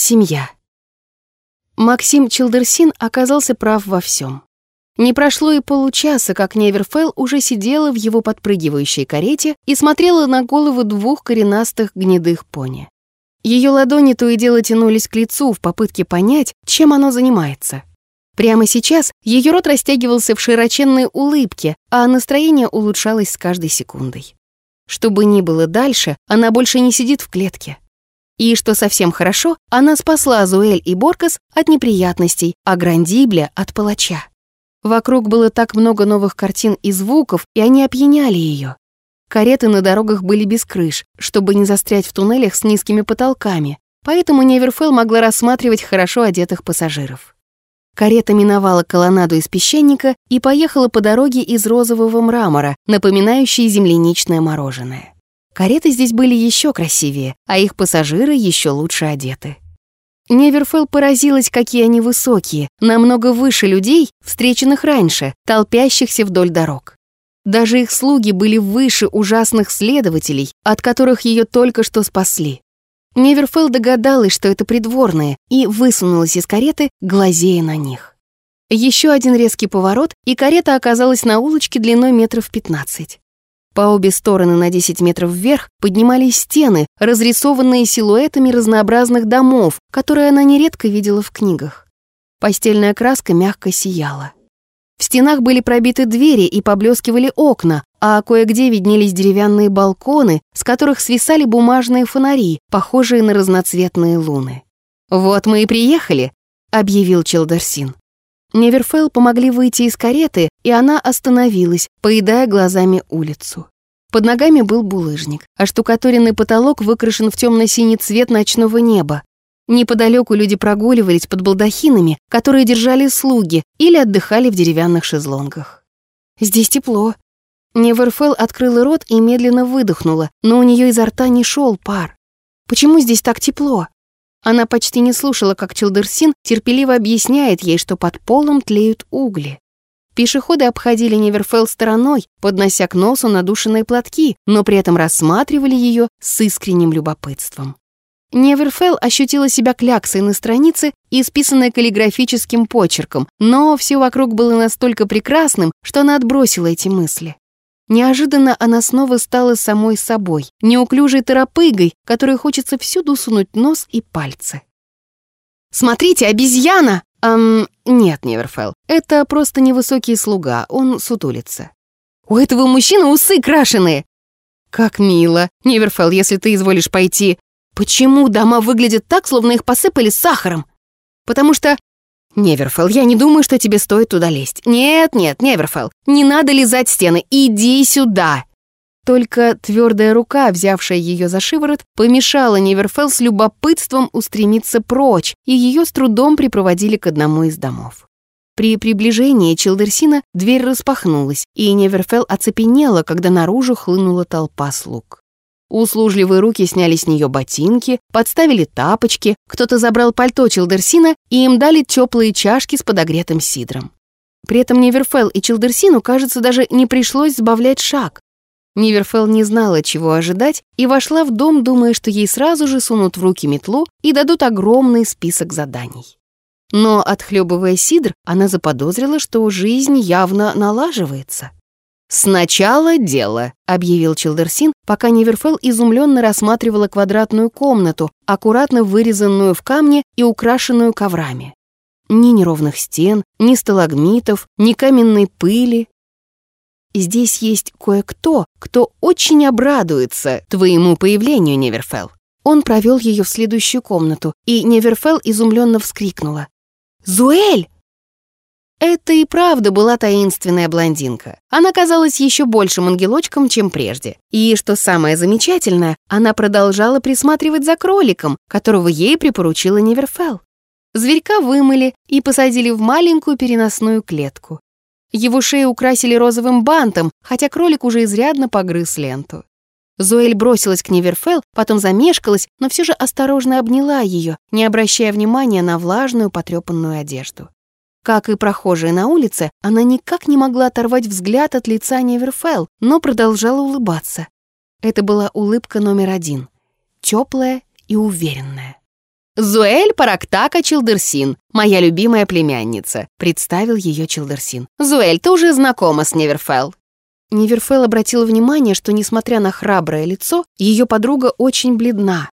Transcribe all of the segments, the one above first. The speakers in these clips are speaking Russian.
Семья. Максим Чилдерсин оказался прав во всем. Не прошло и получаса, как Неверфелл уже сидела в его подпрыгивающей карете и смотрела на голову двух коренастых гнедых пони. Ее ладони то и дело тянулись к лицу в попытке понять, чем оно занимается. Прямо сейчас ее рот растягивался в широченной улыбке, а настроение улучшалось с каждой секундой. Что бы ни было дальше, она больше не сидит в клетке. И, что совсем хорошо, она спасла Зуэль и Боркас от неприятностей, а Грандибля — от палача. Вокруг было так много новых картин и звуков, и они опьяняли ее. Кареты на дорогах были без крыш, чтобы не застрять в туннелях с низкими потолками, поэтому Неверфелл могла рассматривать хорошо одетых пассажиров. Карета миновала колоннаду из песчаника и поехала по дороге из розового мрамора, напоминающей земляничное мороженое. Кареты здесь были еще красивее, а их пассажиры еще лучше одеты. Неверфелл поразилась, какие они высокие, намного выше людей, встреченных раньше, толпящихся вдоль дорог. Даже их слуги были выше ужасных следователей, от которых ее только что спасли. Неверфелл догадалась, что это придворные, и высунулась из кареты, глазея на них. Еще один резкий поворот, и карета оказалась на улочке длиной метров пятнадцать. По обе стороны на 10 метров вверх поднимались стены, разрисованные силуэтами разнообразных домов, которые она нередко видела в книгах. Постельная краска мягко сияла. В стенах были пробиты двери и поблескивали окна, а кое-где виднелись деревянные балконы, с которых свисали бумажные фонари, похожие на разноцветные луны. «Вот мы и приехали», — объявил Челдерсин. Неверфелл помогли выйти из кареты, и она остановилась, поедая глазами улицу. Под ногами был булыжник, а штукатуренный потолок выкрашен в темно-синий цвет ночного неба. Неподалеку люди прогуливались под балдахинами, которые держали слуги или отдыхали в деревянных шезлонгах. «Здесь тепло». Неверфелл открыла рот и медленно выдохнула, но у нее изо рта не шел пар. «Почему здесь так тепло?» Она почти не слушала, как Чилдерсин терпеливо объясняет ей, что под полом тлеют угли. Пешеходы обходили Неверфелл стороной, поднося к носу надушенные платки, но при этом рассматривали ее с искренним любопытством. Неверфелл ощутила себя кляксой на странице, исписанной каллиграфическим почерком, но все вокруг было настолько прекрасным, что она отбросила эти мысли. Неожиданно она снова стала самой собой, неуклюжей торопыгой, которой хочется всюду сунуть нос и пальцы. «Смотрите, обезьяна!» «Эм, нет, Неверфелл, это просто невысокий слуга, он сутулится». «У этого мужчины усы крашеные!» «Как мило! Неверфелл, если ты изволишь пойти...» «Почему дома выглядят так, словно их посыпали сахаром?» «Потому что «Неверфелл, я не думаю, что тебе стоит туда лезть. Нет, нет, Неверфелл, не надо лизать стены, иди сюда!» Только твердая рука, взявшая ее за шиворот, помешала Неверфелл с любопытством устремиться прочь, и ее с трудом припроводили к одному из домов. При приближении Чилдерсина дверь распахнулась, и Неверфелл оцепенела, когда наружу хлынула толпа слуг. Услужливые руки сняли с нее ботинки, подставили тапочки, кто-то забрал пальто Чилдерсина, и им дали теплые чашки с подогретым сидром. При этом Неверфелл и Чилдерсину, кажется, даже не пришлось сбавлять шаг. Неверфелл не знала, чего ожидать, и вошла в дом, думая, что ей сразу же сунут в руки метлу и дадут огромный список заданий. Но, отхлебывая сидр, она заподозрила, что жизнь явно налаживается. «Сначала дело», — объявил Чилдерсин, пока Неверфелл изумленно рассматривала квадратную комнату, аккуратно вырезанную в камне и украшенную коврами. Ни неровных стен, ни сталагмитов, ни каменной пыли. Здесь есть кое-кто, кто очень обрадуется твоему появлению, Неверфелл. Он провел ее в следующую комнату, и Неверфелл изумленно вскрикнула. «Зуэль!» Это и правда была таинственная блондинка. Она казалась еще большим ангелочком, чем прежде. И, что самое замечательное, она продолжала присматривать за кроликом, которого ей припоручила Неверфелл. Зверька вымыли и посадили в маленькую переносную клетку. Его шею украсили розовым бантом, хотя кролик уже изрядно погрыз ленту. Зуэль бросилась к Неверфелл, потом замешкалась, но все же осторожно обняла ее, не обращая внимания на влажную потрепанную одежду. Как и прохожие на улице, она никак не могла оторвать взгляд от лица Неверфелл, но продолжала улыбаться. Это была улыбка номер один. Теплая и уверенная. Зуэль Парактака Чилдерсин, моя любимая племянница», — представил ее Чилдерсин. «Зуэль, ты уже знакома с Неверфелл». Неверфелл обратила внимание, что, несмотря на храброе лицо, ее подруга очень бледна.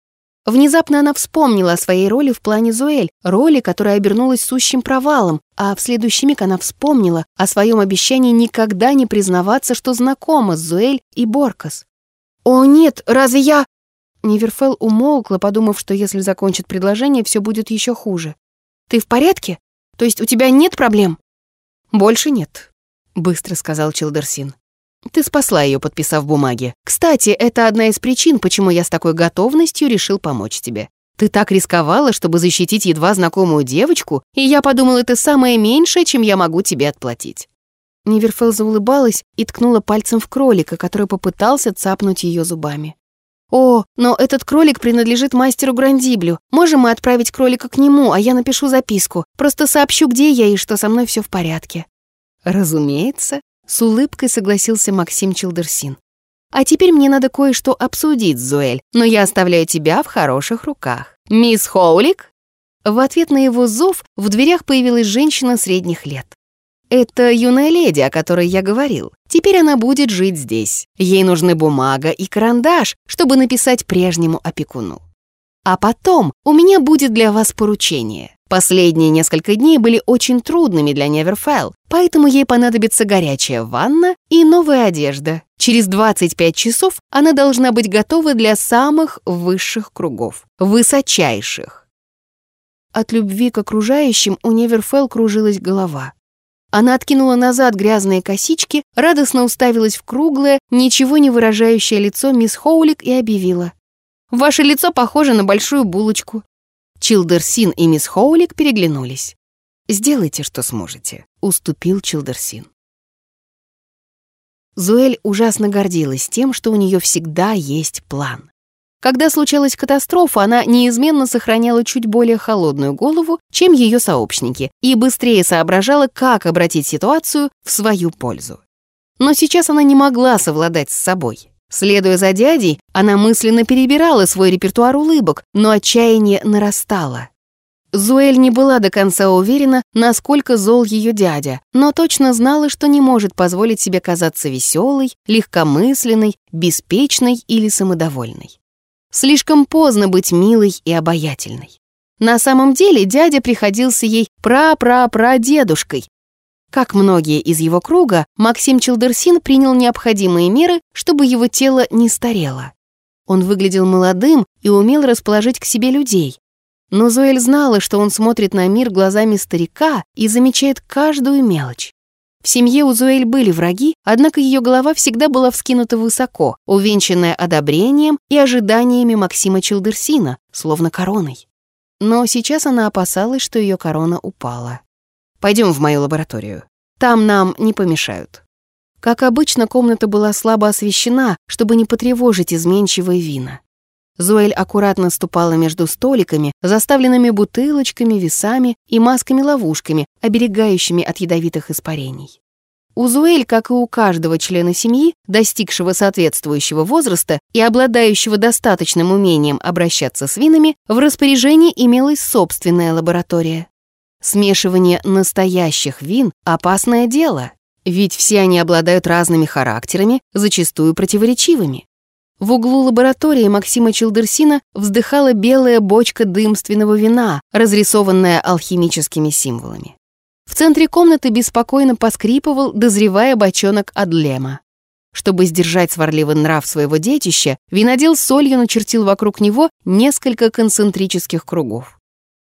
Внезапно она вспомнила о своей роли в плане Зуэль, роли, которая обернулась сущим провалом, а в следующий миг она вспомнила о своем обещании никогда не признаваться, что знакома с Зуэль и Боркас. «О нет, разве я...» Неверфелл умолкла, подумав, что если закончит предложение, все будет еще хуже. «Ты в порядке? То есть у тебя нет проблем?» «Больше нет», — быстро сказал Чилдерсин. Ты спасла ее, подписав бумаги. Кстати, это одна из причин, почему я с такой готовностью решил помочь тебе. Ты так рисковала, чтобы защитить едва знакомую девочку, и я подумал, это самое меньшее, чем я могу тебе отплатить». Ниверфелл заулыбалась и ткнула пальцем в кролика, который попытался цапнуть ее зубами. «О, но этот кролик принадлежит мастеру Грандиблю. Можем мы отправить кролика к нему, а я напишу записку. Просто сообщу, где я и что со мной все в порядке». «Разумеется», с улыбкой согласился Максим Чилдерсин. «А теперь мне надо кое-что обсудить, Зуэль, но я оставляю тебя в хороших руках. Мисс Хоулик?» В ответ на его зов в дверях появилась женщина средних лет. «Это юная леди, о которой я говорил. Теперь она будет жить здесь. Ей нужны бумага и карандаш, чтобы написать прежнему опекуну. А потом у меня будет для вас поручение. Последние несколько дней были очень трудными для Неверфелл, поэтому ей понадобится горячая ванна и новая одежда. Через 25 часов она должна быть готова для самых высших кругов, высочайших. От любви к окружающим у Неверфелл кружилась голова. Она откинула назад грязные косички, радостно уставилась в круглое, ничего не выражающее лицо мисс Хоулик и объявила. «Ваше лицо похоже на большую булочку. Чилдерсин и мисс Хоулик переглянулись. «Сделайте, что сможете», — уступил Чилдерсин. Зуэль ужасно гордилась тем, что у нее всегда есть план. Когда случалась катастрофа, она неизменно сохраняла чуть более холодную голову, чем ее сообщники, и быстрее соображала, как обратить ситуацию в свою пользу. Но сейчас она не могла совладать с собой. Следуя за дядей, она мысленно перебирала свой репертуар улыбок, но отчаяние нарастало. Зуэль не была до конца уверена, насколько зол ее дядя, но точно знала, что не может позволить себе казаться веселой, легкомысленной, беспечной или самодовольной. Слишком поздно быть милой и обаятельной. На самом деле дядя приходился ей пра-пра-пра-дедушкой, как многие из его круга, Максим Челдерсин принял необходимые меры, чтобы его тело не старело. Он выглядел молодым и умел расположить к себе людей. Но Зоэль знала, что он смотрит на мир глазами старика и замечает каждую мелочь. В семье у Зоэль были враги, однако ее голова всегда была вскинута высоко, увенчанная одобрением и ожиданиями Максима Челдерсина, словно короной. Но сейчас она опасалась, что ее корона упала. Пойдем в мою лабораторию. Там нам не помешают». Как обычно, комната была слабо освещена, чтобы не потревожить изменчивые вина. Зоэль аккуратно ступала между столиками, заставленными бутылочками, весами и масками-ловушками, оберегающими от ядовитых испарений. У Зуэль, как и у каждого члена семьи, достигшего соответствующего возраста и обладающего достаточным умением обращаться с винами, в распоряжении имелась собственная лаборатория. Смешивание настоящих вин – опасное дело, ведь все они обладают разными характерами, зачастую противоречивыми. В углу лаборатории Максима Чилдерсина вздыхала белая бочка дымственного вина, разрисованная алхимическими символами. В центре комнаты беспокойно поскрипывал, дозревая бочонок Адлема. Чтобы сдержать сварливый нрав своего детища, винодел солью начертил вокруг него несколько концентрических кругов.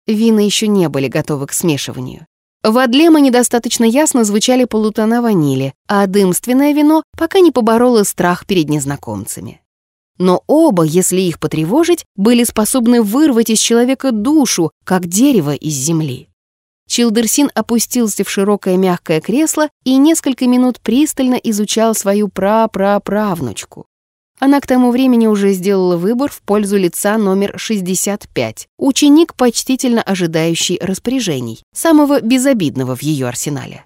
Вина еще не были готовы к смешиванию. В Адлема недостаточно ясно звучали полутона ванили, а дымственное вино пока не побороло страх перед незнакомцами. Но оба, если их потревожить, были способны вырвать из человека душу, как дерево из земли. Чилдерсин опустился в широкое мягкое кресло и несколько минут пристально изучал свою пра-пра-правнучку. Она к тому времени уже сделала выбор в пользу лица номер 65, ученик, почтительно ожидающий распоряжений, самого безобидного в ее арсенале.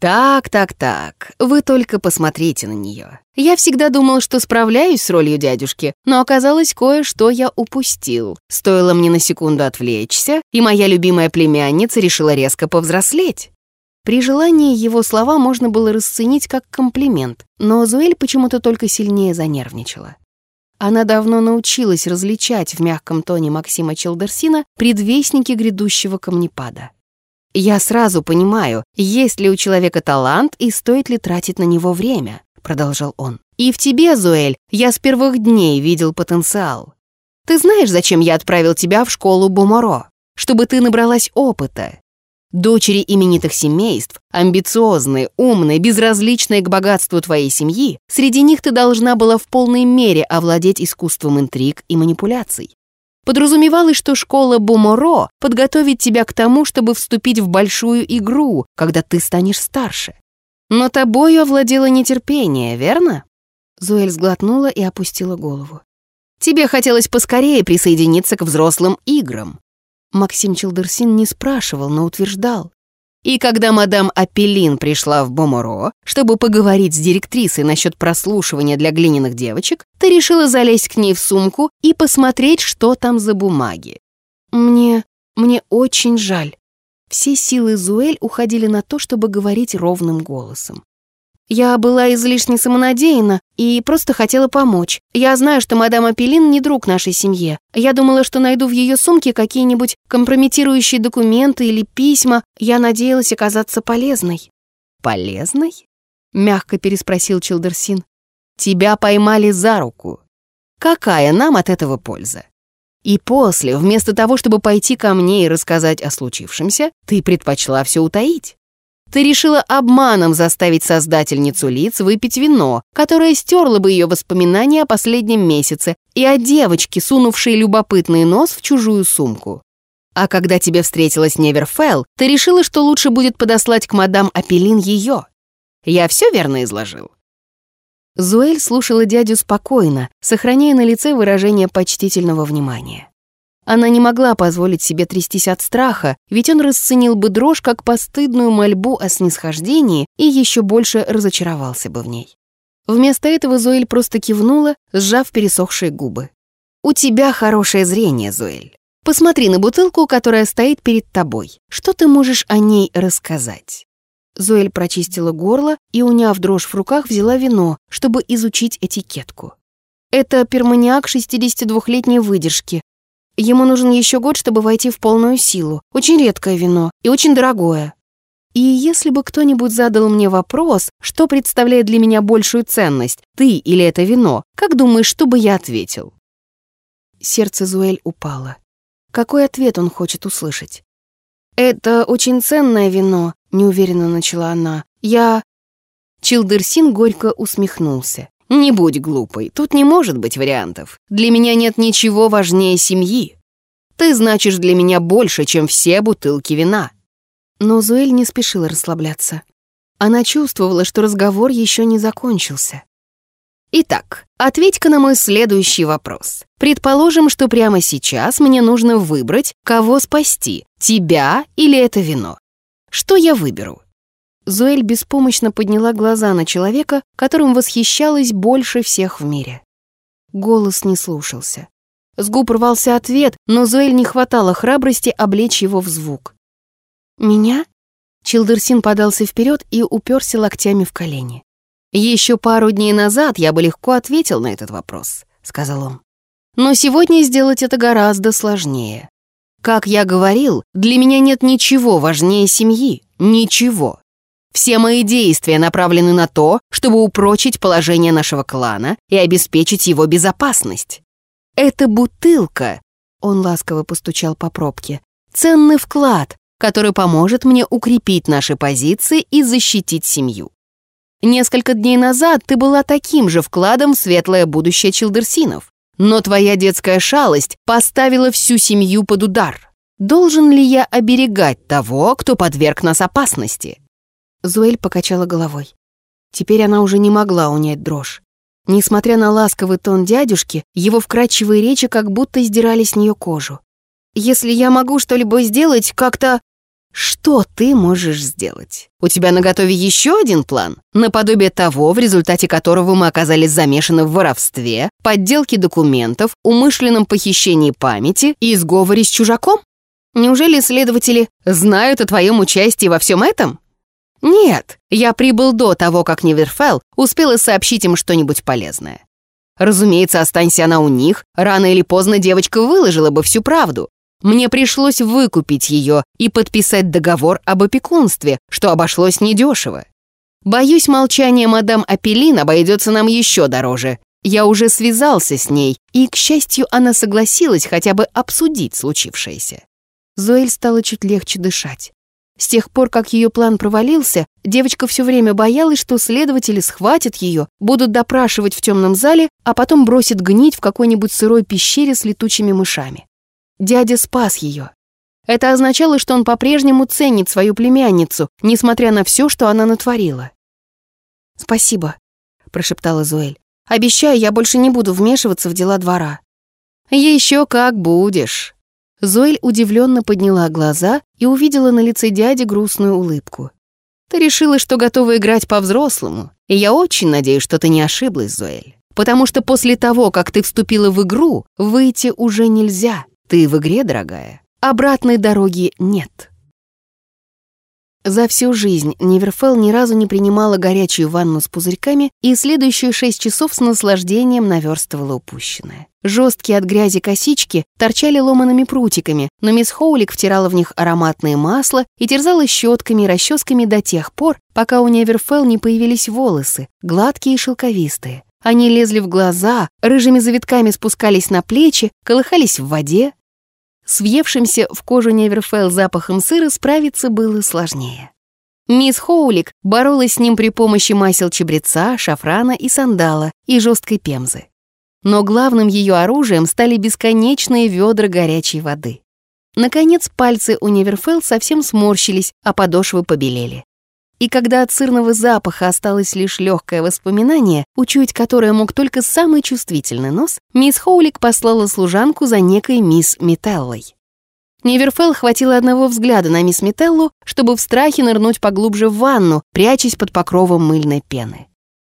Так, так, так, вы только посмотрите на нее. Я всегда думал, что справляюсь с ролью дядюшки, но оказалось, кое-что я упустил. Стоило мне на секунду отвлечься, и моя любимая племянница решила резко повзрослеть. При желании его слова можно было расценить как комплимент, но Зуэль почему-то только сильнее занервничала. Она давно научилась различать в мягком тоне Максима Челдерсина предвестники грядущего камнепада. «Я сразу понимаю, есть ли у человека талант и стоит ли тратить на него время», — продолжал он. «И в тебе, Зуэль, я с первых дней видел потенциал. Ты знаешь, зачем я отправил тебя в школу Бумаро? Чтобы ты набралась опыта. Дочери именитых семейств, амбициозные, умные, безразличные к богатству твоей семьи, среди них ты должна была в полной мере овладеть искусством интриг и манипуляций. Подразумевалось, что школа Буморо подготовит тебя к тому, чтобы вступить в большую игру, когда ты станешь старше. Но тобою овладело нетерпение, верно?» Зуэль сглотнула и опустила голову. «Тебе хотелось поскорее присоединиться к взрослым играм». Максим Челдерсин не спрашивал, но утверждал. И когда мадам Апеллин пришла в Боморо, чтобы поговорить с директрисой насчет прослушивания для глиняных девочек, ты решила залезть к ней в сумку и посмотреть, что там за бумаги. Мне... мне очень жаль. Все силы Зуэль уходили на то, чтобы говорить ровным голосом. Я была излишне самонадеянна и просто хотела помочь. Я знаю, что мадам Апеллин не друг нашей семье. Я думала, что найду в ее сумке какие-нибудь компрометирующие документы или письма. Я надеялась оказаться полезной». «Полезной?» — мягко переспросил Чилдерсин. «Тебя поймали за руку. Какая нам от этого польза? И после, вместо того, чтобы пойти ко мне и рассказать о случившемся, ты предпочла все утаить. Ты решила обманом заставить создательницу лиц выпить вино, которое стерло бы ее воспоминания о последнем месяце и о девочке, сунувшей любопытный нос в чужую сумку. А когда тебе встретилась Неверфелл, ты решила, что лучше будет подослать к мадам Апеллин ее. Я все верно изложил?» Зуэль слушала дядю спокойно, сохраняя на лице выражение почтительного внимания. Она не могла позволить себе трястись от страха, ведь он расценил бы дрожь как постыдную мольбу о снисхождении и еще больше разочаровался бы в ней. Вместо этого Зоэль просто кивнула, сжав пересохшие губы. «У тебя хорошее зрение, Зоэль. Посмотри на бутылку, которая стоит перед тобой. Что ты можешь о ней рассказать?» Зоэль прочистила горло и, уняв дрожь в руках, взяла вино, чтобы изучить этикетку. Это перманиак 62-летней выдержки, Ему нужен еще год, чтобы войти в полную силу. Очень редкое вино и очень дорогое. И если бы кто-нибудь задал мне вопрос, что представляет для меня большую ценность, ты или это вино, как думаешь, что бы я ответил? Сердце Зуэль упало. Какой ответ он хочет услышать? «Это очень ценное вино», — неуверенно начала она. «Я...» Чилдерсин горько усмехнулся. «Не будь глупой, тут не может быть вариантов. Для меня нет ничего важнее семьи. Ты значишь для меня больше, чем все бутылки вина». Но Зуэль не спешила расслабляться. Она чувствовала, что разговор еще не закончился. Итак, ответь-ка на мой следующий вопрос. Предположим, что прямо сейчас мне нужно выбрать, кого спасти, тебя или это вино. Что я выберу? Зоэль беспомощно подняла глаза на человека, которым восхищалась больше всех в мире. Голос не слушался. С губ рвался ответ, но Зоэль не хватало храбрости облечь его в звук. «Меня?» Чилдерсин подался вперед и уперся локтями в колени. «Еще пару дней назад я бы легко ответил на этот вопрос», — сказал он. «Но сегодня сделать это гораздо сложнее. Как я говорил, для меня нет ничего важнее семьи. Ничего. Все мои действия направлены на то, чтобы упрочить положение нашего клана и обеспечить его безопасность. Эта бутылка, он ласково постучал по пробке, ценный вклад, который поможет мне укрепить наши позиции и защитить семью. Несколько дней назад ты была таким же вкладом в светлое будущее Чилдерсинов, но твоя детская шалость поставила всю семью под удар. Должен ли я оберегать того, кто подверг нас опасности? Зуэль покачала головой. Теперь она уже не могла унять дрожь. Несмотря на ласковый тон дядюшки, его вкрадчивые речи как будто сдирали с нее кожу. «Если я могу что-либо сделать, как-то...» Что ты можешь сделать? У тебя наготове еще один план, наподобие того, в результате которого мы оказались замешаны в воровстве, подделке документов, умышленном похищении памяти и сговоре с чужаком? Неужели следователи знают о твоем участии во всем этом? Нет, я прибыл до того, как Неверфелл успела сообщить им что-нибудь полезное. Разумеется, останься она у них, рано или поздно девочка выложила бы всю правду, мне пришлось выкупить ее и подписать договор об опекунстве, что обошлось недешево. Боюсь, молчание мадам Апеллин обойдется нам еще дороже. Я уже связался с ней, и, к счастью, она согласилась хотя бы обсудить случившееся. Зоэль стало чуть легче дышать. С тех пор, как ее план провалился, девочка все время боялась, что следователи схватят ее, будут допрашивать в темном зале, а потом бросят гнить в какой-нибудь сырой пещере с летучими мышами. Дядя спас ее. Это означало, что он по-прежнему ценит свою племянницу, несмотря на все, что она натворила. «Спасибо», — прошептала Зоэль. «Обещаю, я больше не буду вмешиваться в дела двора». «Еще как будешь». Зоэль удивленно подняла глаза и увидела на лице дяди грустную улыбку. «Ты решила, что готова играть по-взрослому, и я очень надеюсь, что ты не ошиблась, Зоэль. Потому что после того, как ты вступила в игру, выйти уже нельзя». Ты в игре, дорогая. Обратной дороги нет. За всю жизнь Неверфелл ни разу не принимала горячую ванну с пузырьками и следующие шесть часов с наслаждением наверстывала упущенное. Жесткие от грязи косички торчали ломаными прутиками, но мисс Хоулик втирала в них ароматное масло и терзала щетками и расческами до тех пор, пока у Неверфелл не появились волосы, гладкие и шелковистые. Они лезли в глаза, рыжими завитками спускались на плечи, колыхались в воде, с въевшимся в кожу Неверфелл запахом сыра справиться было сложнее. Мисс Хоулик боролась с ним при помощи масел чебреца, шафрана и сандала и жесткой пемзы. Но главным ее оружием стали бесконечные ведра горячей воды. Наконец пальцы у Неверфелл совсем сморщились, а подошвы побелели. И когда от сырного запаха осталось лишь легкое воспоминание, учуять которое мог только самый чувствительный нос, мисс Хоулик послала служанку за некой мисс Метеллой. Неверфелл хватило одного взгляда на мисс Метеллу, чтобы в страхе нырнуть поглубже в ванну, прячась под покровом мыльной пены.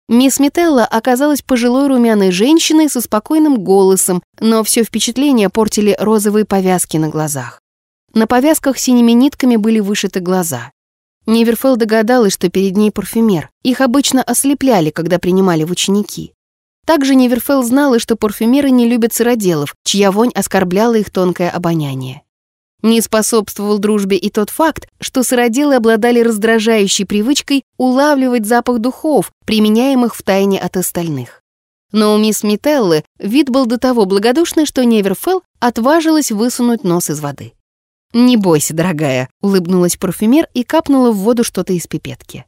Мисс Метелла оказалась пожилой румяной женщиной со спокойным голосом, но все впечатление портили розовые повязки на глазах. На повязках синими нитками были вышиты глаза. Неверфелл догадалась, что перед ней парфюмер. Их обычно ослепляли, когда принимали в ученики. Также Неверфелл знала, что парфюмеры не любят сыроделов, чья вонь оскорбляла их тонкое обоняние. Не способствовал дружбе и тот факт, что сыроделы обладали раздражающей привычкой улавливать запах духов, применяемых в тайне от остальных. Но у мисс Мителлы вид был до того благодушный, что Неверфелл отважилась высунуть нос из воды. «Не бойся, дорогая», — улыбнулась парфюмер и капнула в воду что-то из пипетки.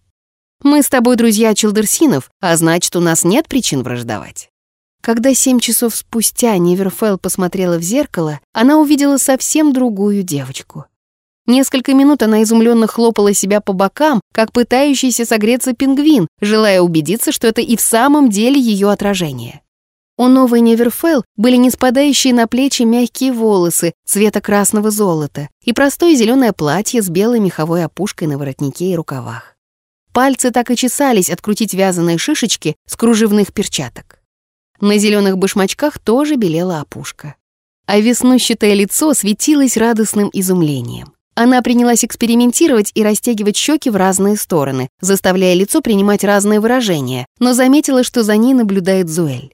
«Мы с тобой друзья Челдерсинов, а значит, у нас нет причин враждовать». Когда семь часов спустя Неверфелл посмотрела в зеркало, она увидела совсем другую девочку. Несколько минут она изумленно хлопала себя по бокам, как пытающийся согреться пингвин, желая убедиться, что это и в самом деле ее отражение. У новой Неверфелл были не спадающие на плечи мягкие волосы цвета красного золота и простое зеленое платье с белой меховой опушкой на воротнике и рукавах. Пальцы так и чесались открутить вязаные шишечки с кружевных перчаток. На зеленых башмачках тоже белела опушка. А веснущатое лицо светилось радостным изумлением. Она принялась экспериментировать и растягивать щеки в разные стороны, заставляя лицо принимать разные выражения, но заметила, что за ней наблюдает Зуэль.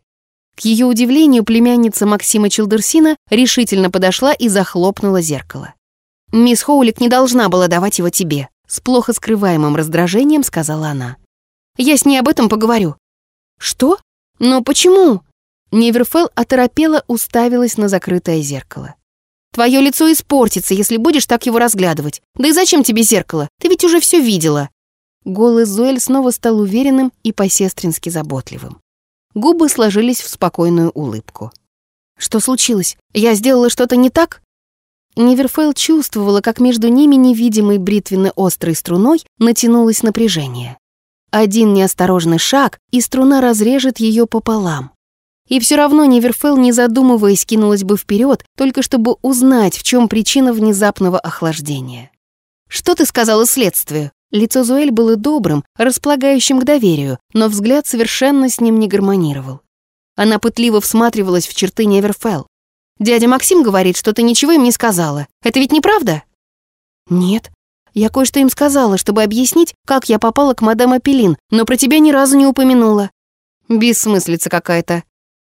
К ее удивлению, племянница Максима Челдерсина решительно подошла и захлопнула зеркало. «Мисс Хоулик не должна была давать его тебе», с плохо скрываемым раздражением сказала она. «Я с ней об этом поговорю». «Что? Но почему?» Неверфелл оторопела уставилась на закрытое зеркало. «Твое лицо испортится, если будешь так его разглядывать. Да и зачем тебе зеркало? Ты ведь уже все видела». Голос Зоэль снова стал уверенным и по-сестрински заботливым. Губы сложились в спокойную улыбку. «Что случилось? Я сделала что-то не так?» Неверфелл чувствовала, как между ними невидимой бритвенно-острой струной натянулось напряжение. Один неосторожный шаг, и струна разрежет ее пополам. И все равно Неверфелл, не задумываясь, кинулась бы вперед, только чтобы узнать, в чем причина внезапного охлаждения. Что ты сказала следствию?» Лицо Зуэль было добрым, располагающим к доверию, но взгляд совершенно с ним не гармонировал. Она пытливо всматривалась в черты Неверфелл. «Дядя Максим говорит, что ты ничего им не сказала. Это ведь неправда?» «Нет. Я кое-что им сказала, чтобы объяснить, как я попала к мадам Апеллин, но про тебя ни разу не упомянула». «Бессмыслица какая-то».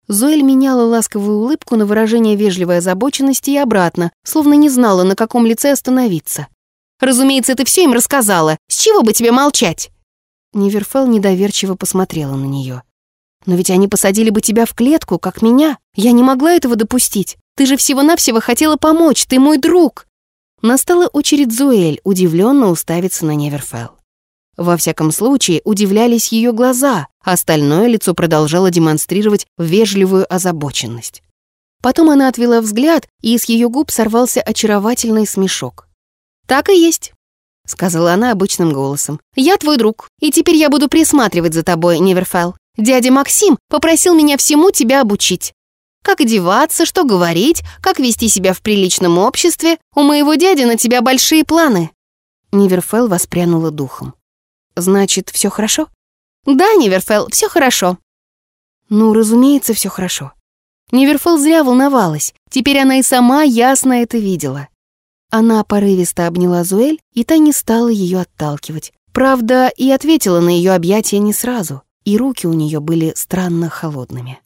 Зоэль меняла ласковую улыбку на выражение вежливой озабоченности и обратно, словно не знала, на каком лице остановиться. «Разумеется, ты все им рассказала. С чего бы тебе молчать?» Неверфел недоверчиво посмотрела на нее. Но ведь они посадили бы тебя в клетку, как меня. Я не могла этого допустить. Ты же всего-навсего хотела помочь, ты мой друг. Настала очередь Зуэль удивленно уставиться на Неверфелл. Во всяком случае, удивлялись ее глаза, а остальное лицо продолжало демонстрировать вежливую озабоченность. Потом она отвела взгляд, и из ее губ сорвался очаровательный смешок. «Так и есть», — сказала она обычным голосом. «Я твой друг, и теперь я буду присматривать за тобой, Неверфелл. Дядя Максим попросил меня всему тебя обучить. Как одеваться, что говорить, как вести себя в приличном обществе. У моего дяди на тебя большие планы». Ниверфелл воспрянула духом. «Значит, все хорошо?» «Да, Ниверфелл, все хорошо». «Ну, разумеется, все хорошо». Ниверфелл зря волновалась. Теперь она и сама ясно это видела. Она порывисто обняла Зуэль, и та не стала ее отталкивать. Правда, и ответила на ее объятия не сразу и руки у нее были странно холодными.